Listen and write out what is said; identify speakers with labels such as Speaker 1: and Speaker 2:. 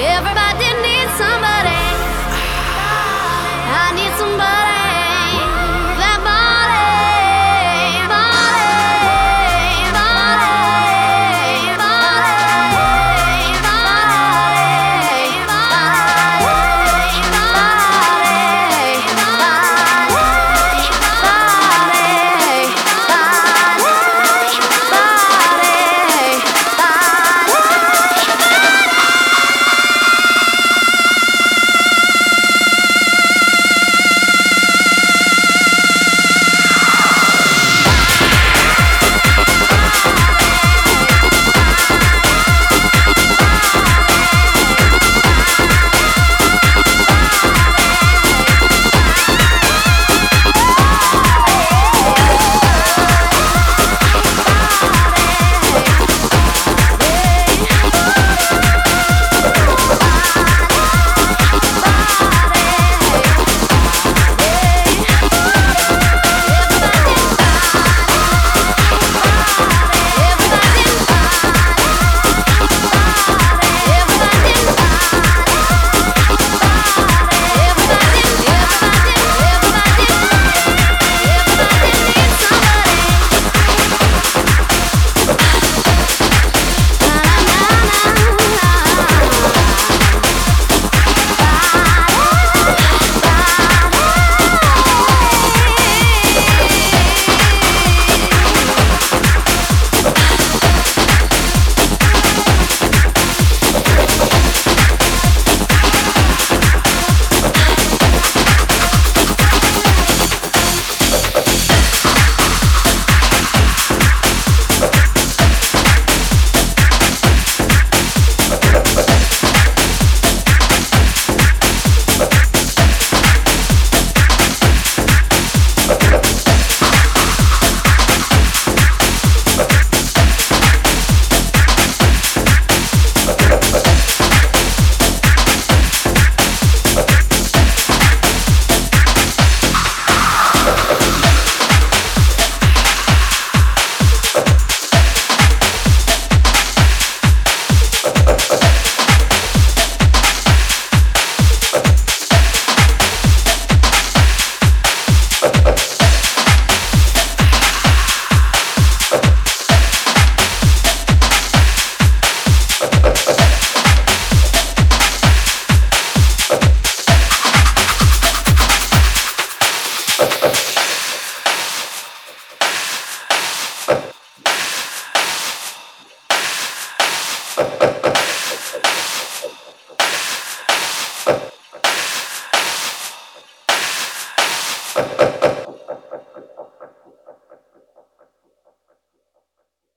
Speaker 1: Everybody needs somebody.